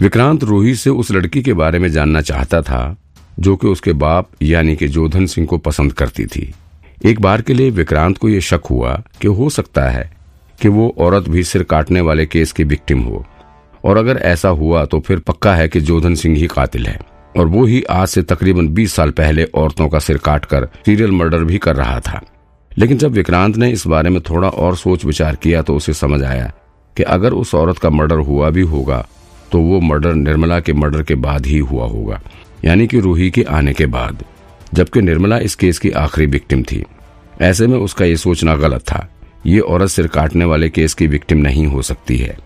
विक्रांत रूही से उस लड़की के बारे में जानना चाहता था, जो कि उसके बाप, यानी कि जोधन सिंह को पसंद करती थी। एक बार के लिए विक्रांत को यह शक हुआ कि हो सकता है कि वो औरत भी सिर काटने वाले केस की विक्टिम हो। और अगर ऐसा हुआ तो फिर पक्का है कि जोधन सिंह ही कातिल है। और वो ही आज से तकरीबन 20 साल पहले औरतों का सिर काटकर सीरियल मर्डर भी कर रहा था। लेकिन जब विक्रांत ने इस बारे में थोड़ा और सोच विचार किया तो उसे समझ आया कि अगर उस औरत का मर्डर हुआ भी होगा तो वो मर्डर निर्मला के मर्डर के बाद ही हुआ होगा, यानी कि रूही के आने के बाद, जबकि निर्मला इस केस की आखिरी विक्टिम थी। ऐसे में उसका ये सोचना गलत था, ये औरत सिर काटने वाले केस की विक्टिम नहीं हो सकती है।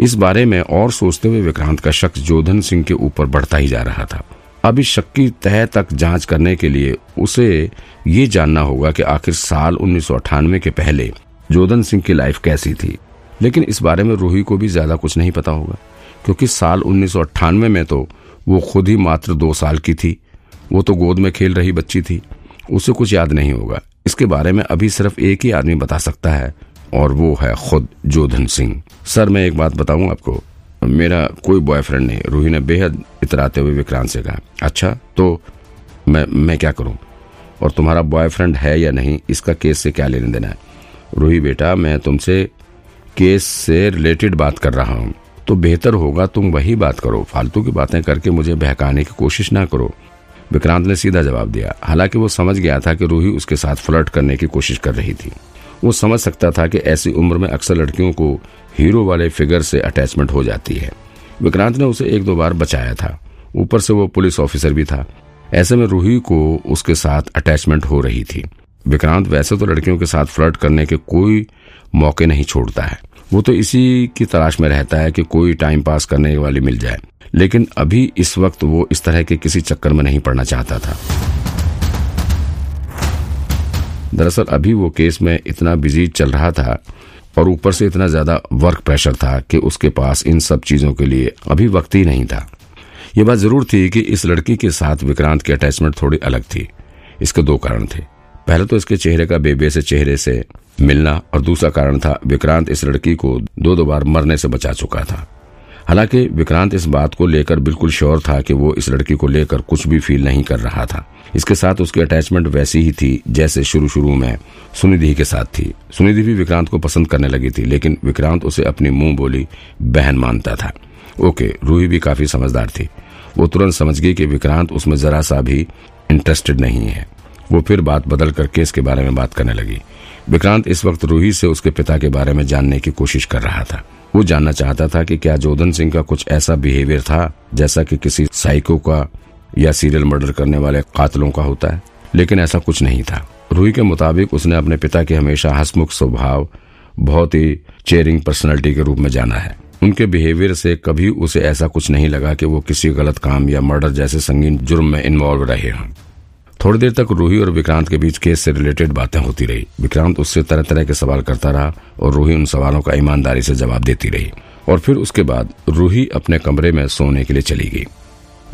इस बारे में और सोचते हुए विक्रांत का शख्स जोधन सिंह के ऊपर बढ़ता ही जा रहा था। अब इस शक की तह तक जाँच करने के लिए उसे ये जानना होगा कि आखिर साल उन्नीस सौ अट्ठानवे के पहले जोधन सिंह की लाइफ कैसी थी। लेकिन इस बारे में रूही को भी ज़्यादा कुछ नहीं पता होगा। क्योंकि साल उन्नीस सौ अट्ठानवे में तो वो खुद ही मात्र दो साल की थी। वो तो गोद में खेल रही बच्ची थी। उसे कुछ याद नहीं होगा। इसके बारे में अभी सिर्फ़ एक ही आदमी बता सकता है, और वो है खुद जोधन सिंह। सर, मैं एक बात बताऊँ आपको। मेरा कोई बॉयफ्रेंड नहीं। रूही ने बेहद इतराते हुए विक्रांत से कहा अच्छा तो मैं मैं क्या करूँ? और तुम्हारा बॉयफ्रेंड है या नहीं? इसका केस से क्या लेने देना है? रूही बेटा, मैं तुमसे केस से रिलेटेड बात कर रहा हूँ। तो बेहतर होगा, तुम वही बात करो। फालतू की बातें करके मुझे बहकाने की कोशिश ना करो। विक्रांत ने सीधा जवाब दिया। हालाँकि वो समझ गया था कि रूही उसके साथ फ्लर्ट करने की कोशिश कर रही थी। वो समझ सकता था कि ऐसी उम्र में अक्सर लड़कियों को हीरो वाले फिगर से अटैचमेंट हो जाती है। विक्रांत ने उसे एक दो बार बचाया था। ऊपर से वो पुलिस ऑफिसर भी था। ऐसे में रूही को उसके साथ अटैचमेंट हो रही थी। विक्रांत वैसे तो लड़कियों के साथ फ्लर्ट करने के कोई मौके नहीं छोड़ता है। वो तो इसी की तलाश में रहता है कि कोई टाइम पास करने वाली मिल जाए। लेकिन अभी इस वक्त वो इस तरह के किसी चक्कर में नहीं पड़ना चाहता था। दरअसल अभी वो केस में इतना बिज़ी चल रहा था और ऊपर से इतना ज़्यादा वर्क प्रेशर था कि उसके पास इन सब चीज़ों के लिए अभी वक्त ही नहीं था। ये बात ज़रूर थी कि इस लड़की के साथ विक्रांत की अटैचमेंट थोड़ी अलग थी। इसके दो कारण थे। पहले तो इसके चेहरे का बेबे से चेहरे से मिलना और दूसरा कारण था विक्रांत इस लड़की को दो दो बार मरने से बचा चुका था। हालाँकि विक्रांत इस बात को लेकर बिल्कुल श्योर था कि वो इस लड़की को लेकर कुछ भी फील नहीं कर रहा था। इसके साथ उसकी अटैचमेंट वैसी ही थी जैसे शुरू शुरू में सुनिधि के साथ थी। सुनिधि भी विक्रांत को पसंद करने लगी थी, लेकिन विक्रांत उसे अपनी मुँह बोली, बहन मानता था। ओके, रूही भी काफ़ी समझदार थी। वो तुरंत समझ गई कि विक्रांत उसमें जरा सा भी इंटरेस्टेड नहीं है। वो फिर बात बदल कर केस के बारे में बात करने लगी। विक्रांत इस वक्त रूही से उसके पिता के बारे में जानने की कोशिश कर रहा था। वो जानना चाहता था कि क्या जोधन सिंह का कुछ ऐसा बिहेवियर था, जैसा कि किसी साइको का या सीरियल मर्डर करने वाले कातलों का होता है, लेकिन ऐसा कुछ नहीं था। रूही के मुताबिक उसने अपने पिता के हमेशा हसमुख स्वभाव, बहुत ही चेयरिंग पर्सनैलिटी के रूप में जाना है। उनके बिहेवियर से कभी उसे ऐसा कुछ नहीं लगा कि वो किसी गलत काम या मर्डर जैसे संगीन जुर्म में इन्वॉल्व रहे हों। थोड़ी देर तक रूही और विक्रांत के बीच केस से रिलेटेड बातें होती रही। विक्रांत उससे तरह तरह के सवाल करता रहा और रूही उन सवालों का ईमानदारी से जवाब देती रही। और फिर उसके बाद रूही अपने कमरे में सोने के लिए चली गई।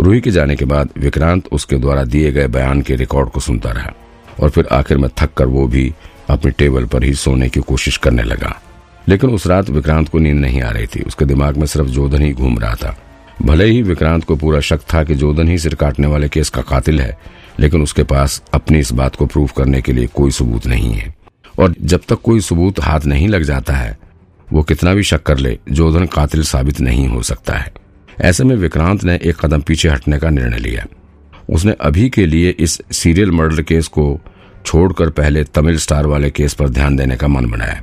रूही के जाने के बाद विक्रांत उसके द्वारा दिए गए बयान के रिकॉर्ड को सुनता रहा और फिर आखिर में थक कर वो भी अपने टेबल पर ही सोने की कोशिश करने लगा। लेकिन उस रात विक्रांत को नींद नहीं आ रही थी। उसके दिमाग में सिर्फ़ जोधन ही घूम रहा था। भले ही विक्रांत को पूरा शक था कि जोधन ही सिर काटने वाले केस का कातिल है लेकिन उसके पास अपनी इस बात को प्रूव करने के लिए कोई सबूत नहीं है। और जब तक कोई सबूत हाथ नहीं लग जाता है, वो कितना भी शक कर ले, जोधन कातिल साबित नहीं हो सकता है। ऐसे में विक्रांत ने एक कदम पीछे हटने का निर्णय लिया। उसने अभी के लिए इस सीरियल मर्डर केस को छोड़कर पहले तमिल स्टार वाले केस पर ध्यान देने का मन बनाया।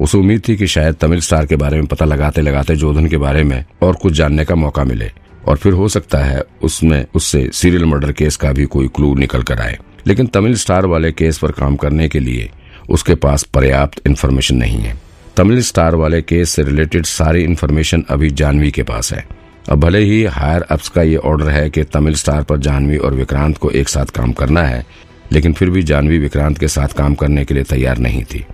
उसे उम्मीद थी कि शायद तमिल स्टार के बारे में पता लगाते लगाते जोधन के बारे में और कुछ जानने का मौका मिले। और फिर हो सकता है उसमें, उससे सीरियल मर्डर केस का भी कोई क्लू निकल कर आए। लेकिन तमिल स्टार वाले केस पर काम करने के लिए उसके पास पर्याप्त इन्फॉर्मेशन नहीं है। तमिल स्टार वाले केस से रिलेटेड सारी इन्फॉर्मेशन अभी जानवी के पास है। अब भले ही हायर अप्स का ये ऑर्डर है कि तमिल स्टार पर जानवी और विक्रांत को एक साथ काम करना है, लेकिन फिर भी जानवी विक्रांत के साथ काम करने के लिए तैयार नहीं थी।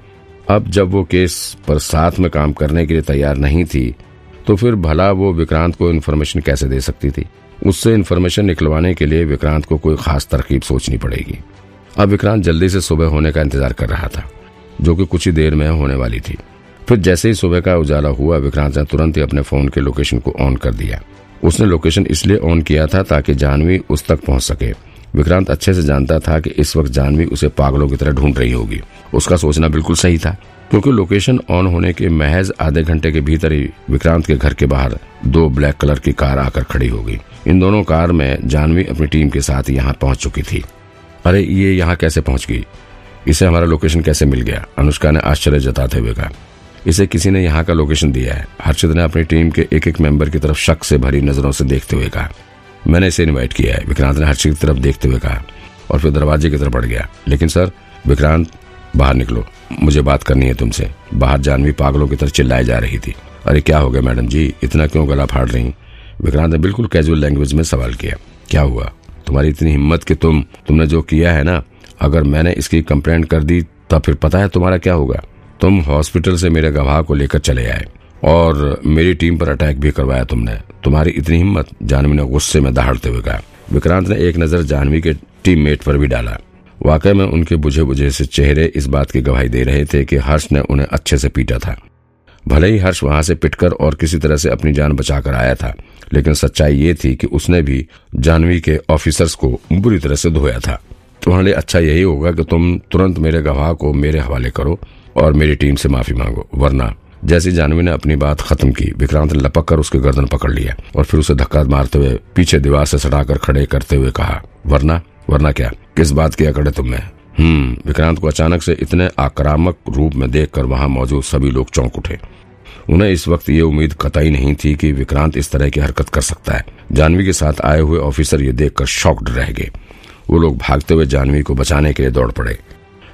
अब जब वो केस पर साथ में काम करने के लिए तैयार नहीं थी तो फिर भला वो विक्रांत को इन्फॉर्मेशन कैसे दे सकती थी? उससे इन्फॉर्मेशन निकलवाने के लिए विक्रांत को कोई खास तरकीब सोचनी पड़ेगी। अब विक्रांत जल्दी से सुबह होने का इंतज़ार कर रहा था, जो कि कुछ ही देर में होने वाली थी। फिर जैसे ही सुबह का उजाला हुआ, विक्रांत ने तुरंत ही अपने फ़ोन के लोकेशन को ऑन कर दिया। उसने लोकेशन इसलिए ऑन किया था ताकि जानवी उस तक पहुँच सके। विक्रांत अच्छे से जानता था कि इस वक्त जानवी उसे पागलों की तरह ढूंढ रही होगी। उसका सोचना बिल्कुल सही था। क्योंकि लोकेशन ऑन होने के महज आधे घंटे के भीतर ही विक्रांत के घर के बाहर दो ब्लैक कलर की कार आकर खड़ी हो गई। इन दोनों कार में जानवी अपनी टीम के साथ यहाँ पहुँच चुकी थी। अरे, ये यहाँ कैसे पहुँच गई? इसे हमारा लोकेशन कैसे मिल गया? अनुष्का ने आश्चर्य जताते हुए कहा, इसे किसी ने यहाँ का लोकेशन दिया है। हर्षित ने अपनी टीम के एक एक मेंबर की तरफ़ शक से भरी नज़रों से देखते हुए कहा, मैंने इसे इनवाइट किया है। विक्रांत ने हर्षित की तरफ़ देखते हुए कहा और फिर दरवाजे की तरफ़ बढ़ गया। लेकिन सर, विक्रांत बाहर निकलो। मुझे बात करनी है तुमसे। बाहर जानवी पागलों की तरह चिल्लाई जा रही थी। अरे क्या हो गया मैडम जी? इतना क्यों गला फाड़ रही? विक्रांत ने बिल्कुल कैजुअल लैंग्वेज में सवाल किया। क्या हुआ? तुम्हारी इतनी हिम्मत कि तुम, तुमने जो किया है ना, अगर मैंने इसकी कंप्लेंट कर दी, तब फिर पता है तुम्हारा क्या होगा। तुम हॉस्पिटल से मेरे गवाह को लेकर चले आए। और मेरी टीम पर अटैक भी करवाया तुमने। तुम्हारी इतनी हिम्मत, जानवी ने गुस्से में दहाड़ते हुए कहा। विक्रांत ने एक नज़र जानवी के टीममेट पर भी डाला। वाकई में उनके बुझे बुझे से चेहरे इस बात की गवाही दे रहे थे कि हर्ष ने उन्हें अच्छे से पीटा था। भले ही हर्ष वहाँ से पिटकर और किसी तरह से अपनी जान बचाकर आया था, लेकिन सच्चाई ये थी कि उसने भी जानवी के ऑफिसर्स को बुरी तरह से धोया था। तुम्हारे लिए अच्छा यही होगा कि तुम तुरंत मेरे गवाह को मेरे हवाले करो और मेरी टीम से माफ़ी मांगो, वरना जैसे जानवी ने अपनी बात खत्म की, विक्रांत ने लपक कर उसके गर्दन पकड़ लिया और फिर उसे धक्का मारते हुए पीछे दीवार से सटाकर खड़े करते हुए कहा, वरना वरना क्या? किस बात की अकड़े तुमने? हम्म विक्रांत को अचानक से इतने आक्रामक रूप में देखकर वहाँ मौजूद सभी लोग चौंक उठे। उन्हें इस वक्त ये उम्मीद कतई नहीं थी कि विक्रांत इस तरह की हरकत कर सकता है। जानवी के साथ आए हुए ऑफिसर ये देखकर शॉक्ड रह गए। वो लोग भागते हुए जानवी को बचाने के लिए दौड़ पड़े।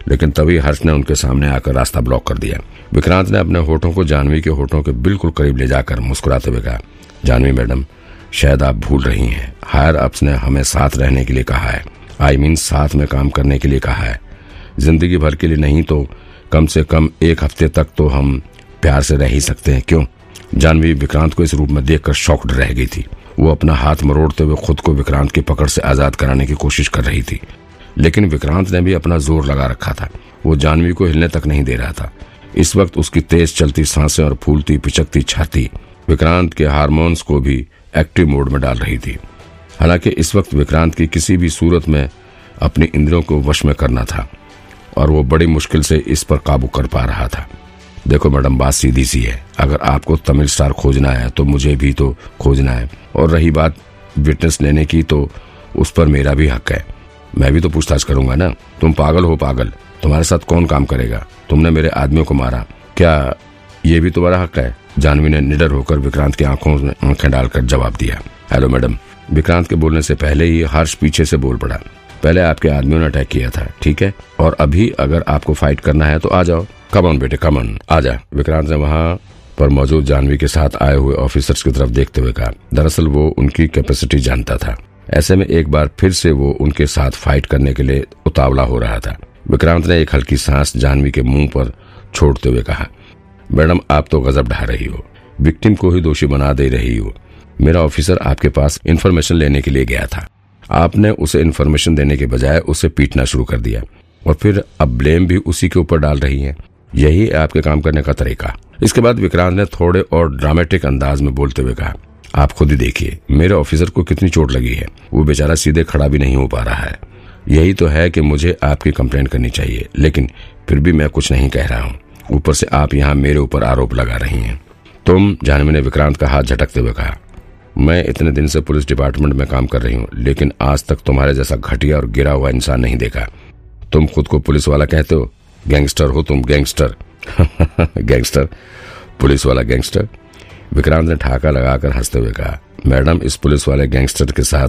लेकिन तभी हर्ष ने उनके सामने आकर रास्ता ब्लॉक कर दिया। विक्रांत ने अपने होठों को जानवी के होठों के बिल्कुल करीब ले जाकर मुस्कुराते हुए कहा, जानवी मैडम, शायद आप भूल रही हैं। हायर अप्स ने हमें साथ रहने के लिए कहा है। आई मीन साथ में काम करने के लिए कहा है। ज़िंदगी भर के लिए नहीं तो कम से कम एक हफ़्ते तक तो हम प्यार से रह ही सकते हैं। क्यों? जानवी विक्रांत को इस रूप में देखकर शॉक्ड रह गई थी। वो अपना हाथ मरोड़ते हुए खुद को विक्रांत की पकड़ से आज़ाद कराने की कोशिश कर रही थी। लेकिन विक्रांत ने भी अपना ज़ोर लगा रखा था। वो जानवी को हिलने तक नहीं दे रहा था। इस वक्त उसकी तेज चलती साँसें और फूलती, पिचकती छाती विक्रांत के हार्मोन्स को भी एक्टिव मोड में डाल रही थी। हालाँकि इस वक्त विक्रांत की किसी भी सूरत में अपनी इंद्रियों को वश में करना था और वो बड़ी मुश्किल से इस पर काबू कर पा रहा था। देखो मैडम, बात सीधी सी है। अगर आपको तमिल स्टार खोजना है तो मुझे भी तो खोजना है। और रही बात विटनेस लेने की तो उस पर मेरा भी हक है। मैं भी तो पूछताछ करूँगा ना। तुम पागल हो पागल। तुम्हारे साथ कौन काम करेगा? तुमने मेरे आदमियों को मारा। क्या ये भी तुम्हारा हक है? जानवी ने निडर होकर विक्रांत की आँखों में आँखें डालकर जवाब दिया। हेलो मैडम विक्रांत के बोलने से पहले ही हर्ष पीछे से बोल पड़ा। पहले आपके आदमियों ने अटैक किया था, ठीक है? और अभी अगर आपको फाइट करना है तो आ जाओ। कमन बेटे कमन आ जा। विक्रांत ने वहाँ पर मौजूद जानवी के साथ आए हुए ऑफिसर्स की तरफ़ देखते हुए कहा। दरअसल वो उनकी कैपेसिटी जानता था। ऐसे में एक बार फिर से वो उनके साथ फाइट करने के लिए उतावला हो रहा था। विक्रांत ने एक हल्की सांस जानवी के मुँह पर छोड़ते हुए कहा। मैडम, आप तो गजब ढा रही हो। विक्टिम को ही दोषी बना दे रही हो। मेरा ऑफिसर आपके पास इन्फॉर्मेशन लेने के लिए गया था। आपने उसे इन्फॉर्मेशन देने के बजाय उसे पीटना शुरू कर दिया। और फिर अब ब्लेम भी उसी के ऊपर डाल रही है। यही है आपके काम करने का तरीका। इसके बाद विक्रांत ने थोड़े और ड्रामेटिक अंदाज में बोलते हुए कहा, आप खुद ही देखिए, मेरे ऑफिसर को कितनी चोट लगी है। वो बेचारा सीधे खड़ा भी नहीं हो पा रहा है। यही तो है कि मुझे आपकी कंप्लेंट करनी चाहिए, लेकिन फिर भी मैं कुछ नहीं कह रहा हूँ। ऊपर से आप यहाँ मेरे ऊपर आरोप लगा रही हैं। तुम जानवी ने विक्रांत का हाथ झटकते हुए कहा मैं इतने दिन से पुलिस डिपार्टमेंट में काम कर रही हूँ, लेकिन आज तक तुम्हारे जैसा घटिया और गिरा हुआ इंसान नहीं देखा। तुम खुद को पुलिस वाला कहते हो? गैंगस्टर हो तुम, गैंगस्टर। गैंगस्टर? पुलिस वाला गैंगस्टर? विक्रांत ने ठाका लगाकर हँसते हुए कहा, मैडम, इस पुलिस वाले गैंगस्टर के साथ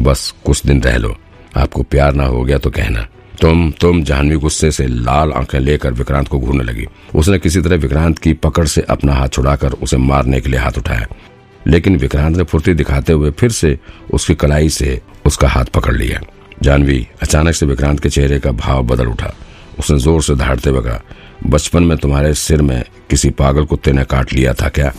बस कुछ दिन रह लो। आपको प्यार ना हो गया तो कहना। तुम तुम जानवी गुस्से से लाल आँखें लेकर विक्रांत को घूरने लगी। उसने किसी तरह विक्रांत की पकड़ से अपना हाथ छुड़ाकर उसे मारने के लिए हाथ उठाया। लेकिन विक्रांत ने फुर्ती दिखाते हुए फिर से उसकी कलाई से उसका हाथ पकड़ लिया। जानवी, अचानक से विक्रांत के चेहरे का भाव बदल उठा। उसने ज़ोर से धाड़ते हुए कहा, बचपन में तुम्हारे सिर में किसी पागल कुत्ते ने काट लिया था क्या?